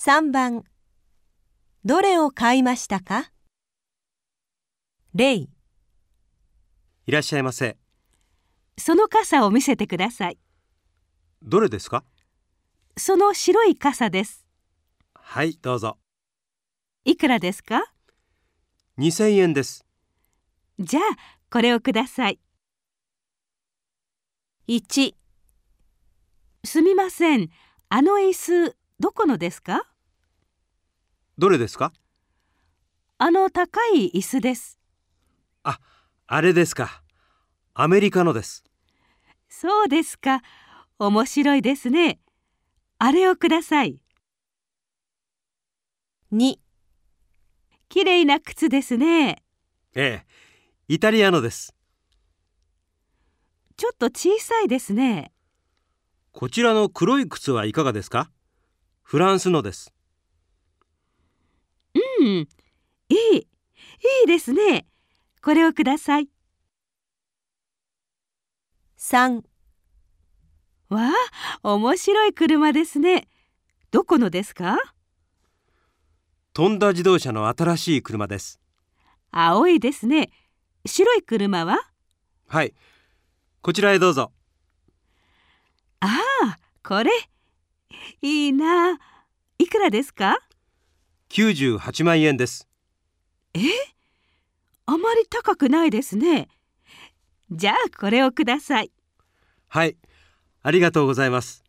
3番どれを買いましたか？例いらっしゃいませ。その傘を見せてください。どれですか？その白い傘です。はい、どうぞ。いくらですか？2000円です。じゃあ、これをください。1すみません。あの椅子、どこのですか？どれですか？あの高い椅子です。あ、あれですか。アメリカのです。そうですか。面白いですね。あれをください。2きれいな靴ですね。ええ、イタリアのです。ちょっと小さいですね。こちらの黒い靴はいかがですか？フランスのです。うん、いい、いいですね。これをください。3わあ、面白い車ですね。どこのですか？トンダ自動車の新しい車です。青いですね。白い車は？はい。こちらへどうぞ。ああ、これ。いいな。いくらですか？98万円です。あまり高くないですね。じゃあこれをください。はい。ありがとうございます。